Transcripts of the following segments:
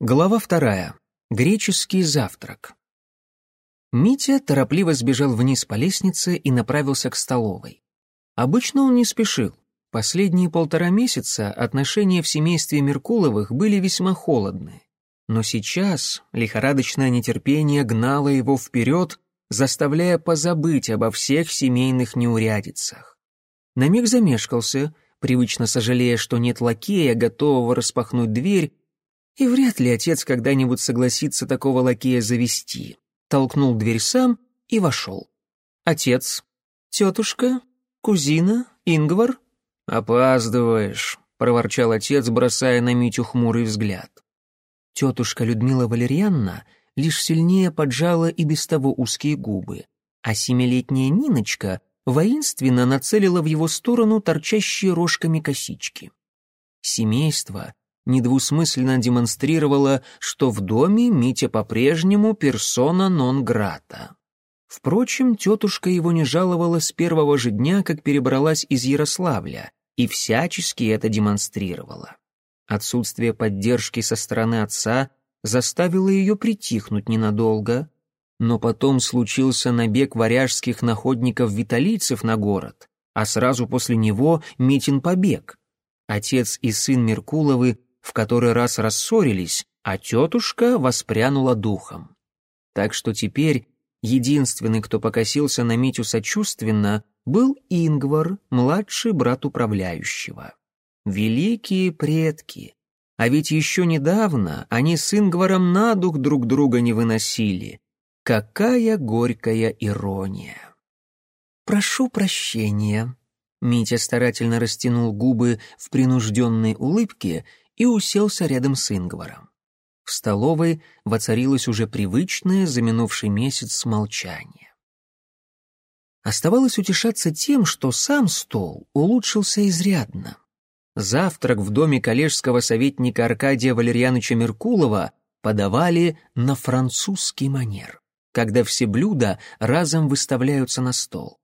Глава вторая. Греческий завтрак. Митя торопливо сбежал вниз по лестнице и направился к столовой. Обычно он не спешил. Последние полтора месяца отношения в семействе Меркуловых были весьма холодны. Но сейчас лихорадочное нетерпение гнало его вперед, заставляя позабыть обо всех семейных неурядицах. На миг замешкался, привычно сожалея, что нет лакея, готового распахнуть дверь, и вряд ли отец когда-нибудь согласится такого лакея завести. Толкнул дверь сам и вошел. Отец, тетушка, кузина, Ингвар. «Опаздываешь», — проворчал отец, бросая на Митю хмурый взгляд. Тетушка Людмила Валерьянна лишь сильнее поджала и без того узкие губы, а семилетняя Ниночка воинственно нацелила в его сторону торчащие рожками косички. Семейство недвусмысленно демонстрировала, что в доме Митя по-прежнему персона нон-грата. Впрочем, тетушка его не жаловала с первого же дня, как перебралась из Ярославля, и всячески это демонстрировала. Отсутствие поддержки со стороны отца заставило ее притихнуть ненадолго, но потом случился набег варяжских находников-виталийцев на город, а сразу после него Митин побег. Отец и сын Меркуловы в который раз рассорились, а тетушка воспрянула духом. Так что теперь единственный, кто покосился на Митю сочувственно, был Ингвар, младший брат управляющего. Великие предки! А ведь еще недавно они с Ингваром на дух друг друга не выносили. Какая горькая ирония! «Прошу прощения», Митя старательно растянул губы в принужденной улыбке и уселся рядом с Ингваром. В столовой воцарилось уже привычное за минувший месяц молчание. Оставалось утешаться тем, что сам стол улучшился изрядно. Завтрак в доме коллежского советника Аркадия Валерьяновича Меркулова подавали на французский манер, когда все блюда разом выставляются на стол.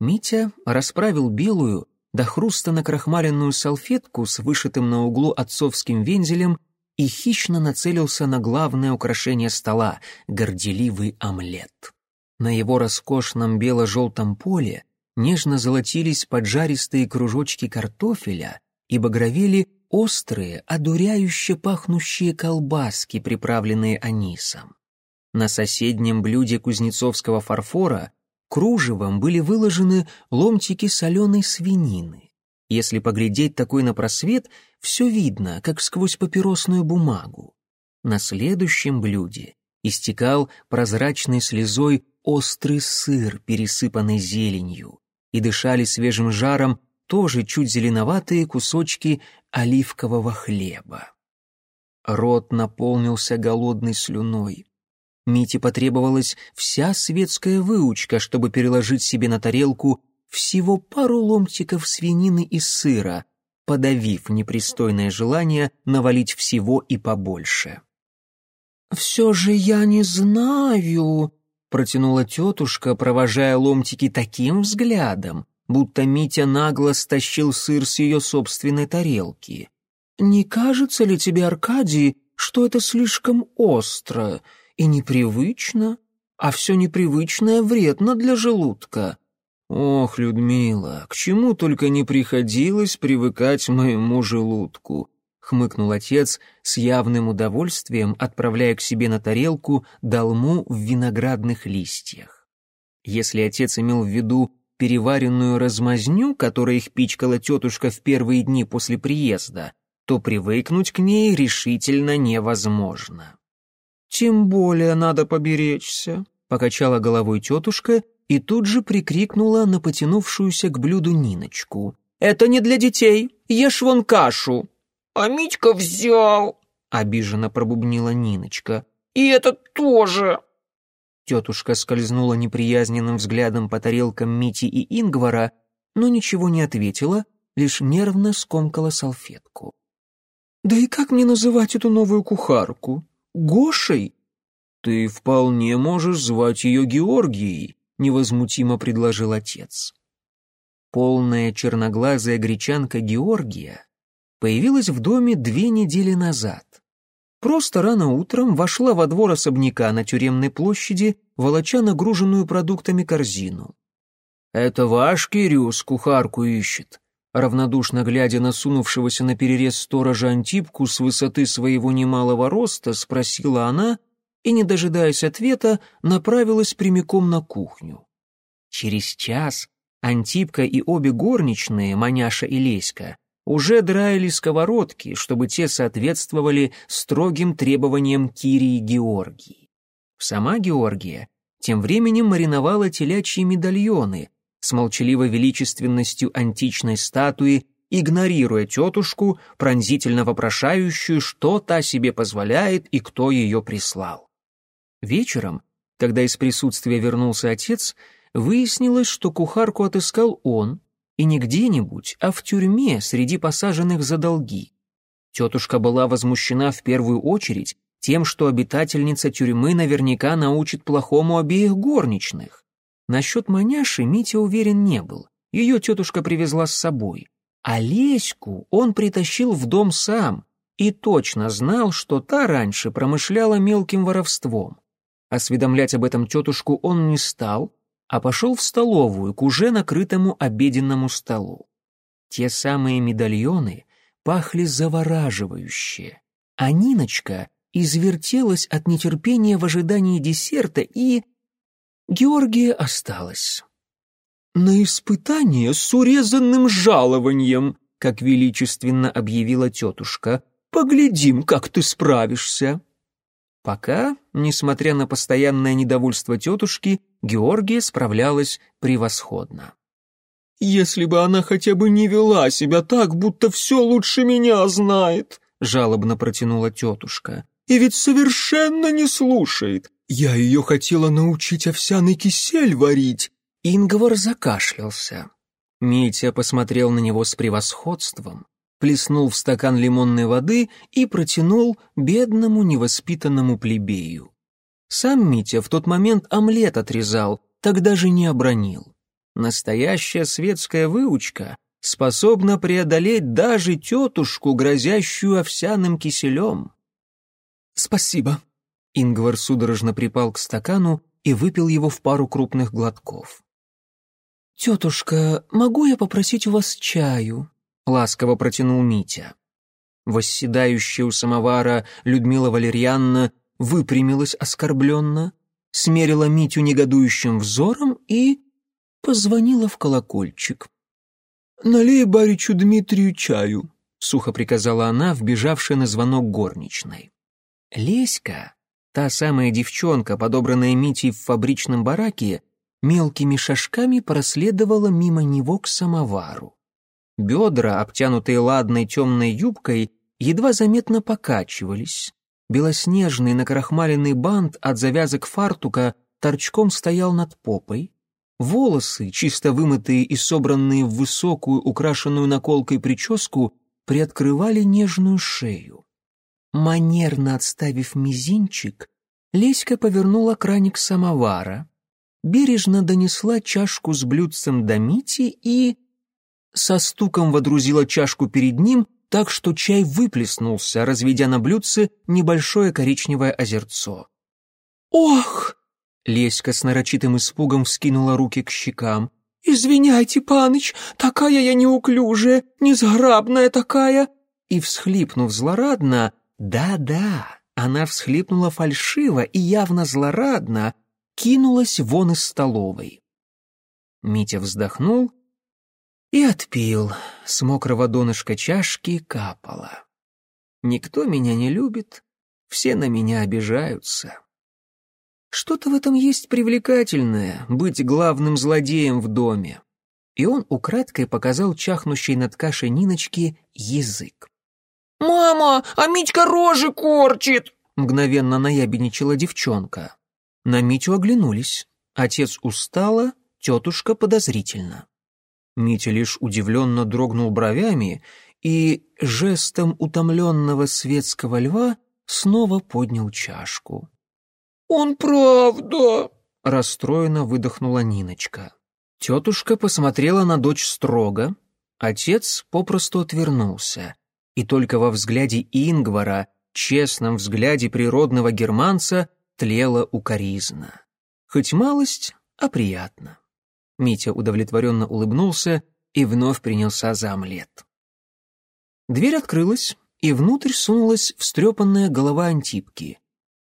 Митя расправил белую, до хруста накрахмаленную салфетку с вышитым на углу отцовским вензелем и хищно нацелился на главное украшение стола — горделивый омлет. На его роскошном бело-желтом поле нежно золотились поджаристые кружочки картофеля и багровели острые, одуряюще пахнущие колбаски, приправленные анисом. На соседнем блюде кузнецовского фарфора кружевом были выложены ломтики соленой свинины. Если поглядеть такой на просвет, все видно, как сквозь папиросную бумагу. На следующем блюде истекал прозрачной слезой острый сыр, пересыпанный зеленью, и дышали свежим жаром тоже чуть зеленоватые кусочки оливкового хлеба. Рот наполнился голодной слюной. Мите потребовалась вся светская выучка, чтобы переложить себе на тарелку всего пару ломтиков свинины и сыра, подавив непристойное желание навалить всего и побольше. «Все же я не знаю», — протянула тетушка, провожая ломтики таким взглядом, будто Митя нагло стащил сыр с ее собственной тарелки. «Не кажется ли тебе, Аркадий, что это слишком остро?» И непривычно, а все непривычное вредно для желудка. Ох, Людмила, к чему только не приходилось привыкать моему желудку, хмыкнул отец с явным удовольствием, отправляя к себе на тарелку долму в виноградных листьях. Если отец имел в виду переваренную размазню, которой их пичкала тетушка в первые дни после приезда, то привыкнуть к ней решительно невозможно. «Тем более надо поберечься», — покачала головой тетушка и тут же прикрикнула на потянувшуюся к блюду Ниночку. «Это не для детей, ешь вон кашу!» «А Митька взял!» — обиженно пробубнила Ниночка. «И этот тоже!» Тетушка скользнула неприязненным взглядом по тарелкам Мити и Ингвара, но ничего не ответила, лишь нервно скомкала салфетку. «Да и как мне называть эту новую кухарку? Гошей?» «Ты вполне можешь звать ее Георгией», — невозмутимо предложил отец. Полная черноглазая гречанка Георгия появилась в доме две недели назад. просто рано утром вошла во двор особняка на тюремной площади, волоча нагруженную продуктами корзину. «Это ваш Кирюс кухарку ищет», равнодушно глядя на сунувшегося на перерез сторожа Антипку с высоты своего немалого роста, спросила она и, не дожидаясь ответа, направилась прямиком на кухню. Через час Антипка и обе горничные, Маняша и Леська, уже драили сковородки, чтобы те соответствовали строгим требованиям Кирии Георгии. Сама Георгия тем временем мариновала телячьи медальоны с молчаливой величественностью античной статуи, игнорируя тетушку, пронзительно вопрошающую, что та себе позволяет и кто ее прислал. Вечером, когда из присутствия вернулся отец, выяснилось, что кухарку отыскал он, и не где-нибудь, а в тюрьме среди посаженных за долги. Тетушка была возмущена в первую очередь тем, что обитательница тюрьмы наверняка научит плохому обеих горничных. Насчет маняши Митя уверен не был, ее тетушка привезла с собой. А Леську он притащил в дом сам и точно знал, что та раньше промышляла мелким воровством. Осведомлять об этом тетушку он не стал, а пошел в столовую к уже накрытому обеденному столу. Те самые медальоны пахли завораживающе, а Ниночка извертелась от нетерпения в ожидании десерта и... Георгия осталась. «На испытание с урезанным жалованием», как величественно объявила тетушка. «Поглядим, как ты справишься». Пока, несмотря на постоянное недовольство тетушки, Георгия справлялась превосходно. «Если бы она хотя бы не вела себя так, будто все лучше меня знает», — жалобно протянула тетушка. «И ведь совершенно не слушает. Я ее хотела научить овсяный кисель варить». Ингвар закашлялся. Митя посмотрел на него с превосходством плеснул в стакан лимонной воды и протянул бедному невоспитанному плебею. Сам Митя в тот момент омлет отрезал, тогда же не обронил. Настоящая светская выучка способна преодолеть даже тетушку, грозящую овсяным киселем. «Спасибо». Ингвар судорожно припал к стакану и выпил его в пару крупных глотков. «Тетушка, могу я попросить у вас чаю?» ласково протянул Митя. Восседающая у самовара Людмила Валерьянна выпрямилась оскорбленно, смерила Митю негодующим взором и позвонила в колокольчик. «Налей баричу Дмитрию чаю», — сухо приказала она, вбежавшая на звонок горничной. Леська, та самая девчонка, подобранная Митей в фабричном бараке, мелкими шажками проследовала мимо него к самовару. Бедра, обтянутые ладной темной юбкой, едва заметно покачивались. Белоснежный накрахмаленный бант от завязок фартука торчком стоял над попой. Волосы, чисто вымытые и собранные в высокую, украшенную наколкой прическу, приоткрывали нежную шею. Манерно отставив мизинчик, Леська повернула краник самовара, бережно донесла чашку с блюдцем до Мити и со стуком водрузила чашку перед ним, так что чай выплеснулся, разведя на блюдце небольшое коричневое озерцо. «Ох!» — Леська с нарочитым испугом вскинула руки к щекам. «Извиняйте, паныч, такая я неуклюжая, несграбная такая!» И, всхлипнув злорадно, «да-да», она всхлипнула фальшиво и явно злорадно, кинулась вон из столовой. Митя вздохнул и отпил. С мокрого донышка чашки капало. Никто меня не любит, все на меня обижаются. Что-то в этом есть привлекательное — быть главным злодеем в доме. И он украдкой показал чахнущей над кашей Ниночке язык. «Мама, а Митька рожи корчит!» — мгновенно наябедничала девчонка. На Митю оглянулись. Отец устало, тетушка подозрительно. Митя лишь удивленно дрогнул бровями и жестом утомленного светского льва снова поднял чашку. «Он правда!» — расстроенно выдохнула Ниночка. Тетушка посмотрела на дочь строго, отец попросту отвернулся, и только во взгляде Ингвара честном взгляде природного германца тлела укоризна. Хоть малость, а приятно. Митя удовлетворенно улыбнулся и вновь принялся за омлет. Дверь открылась, и внутрь сунулась встрепанная голова Антипки.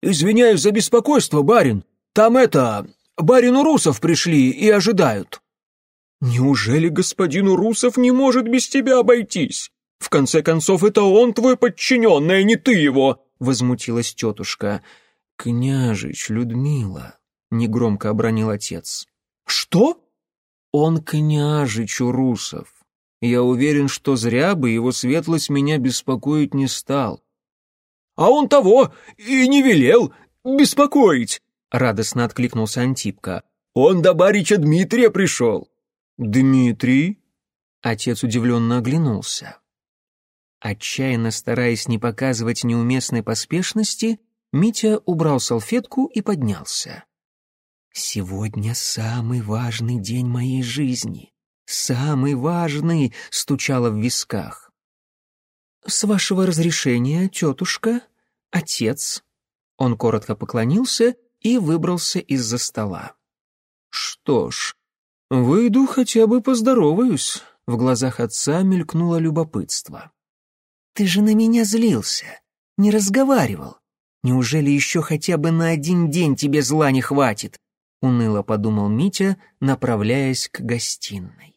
«Извиняюсь за беспокойство, барин. Там это... Барин Урусов пришли и ожидают». «Неужели господин Урусов не может без тебя обойтись? В конце концов, это он твой подчиненный, а не ты его!» — возмутилась тетушка. «Княжич, Людмила», — негромко обронил отец. «Что?» «Он княжич Урусов. Я уверен, что зря бы его светлость меня беспокоить не стал. «А он того и не велел беспокоить!» — радостно откликнулся Антипка. «Он до барича Дмитрия пришел!» «Дмитрий?» — отец удивленно оглянулся. Отчаянно стараясь не показывать неуместной поспешности, Митя убрал салфетку и поднялся. «Сегодня самый важный день моей жизни. «Самый важный!» — стучало в висках. «С вашего разрешения, тетушка, отец». Он коротко поклонился и выбрался из-за стола. «Что ж, выйду хотя бы поздороваюсь», — в глазах отца мелькнуло любопытство. «Ты же на меня злился, не разговаривал. Неужели еще хотя бы на один день тебе зла не хватит?» — уныло подумал Митя, направляясь к гостиной.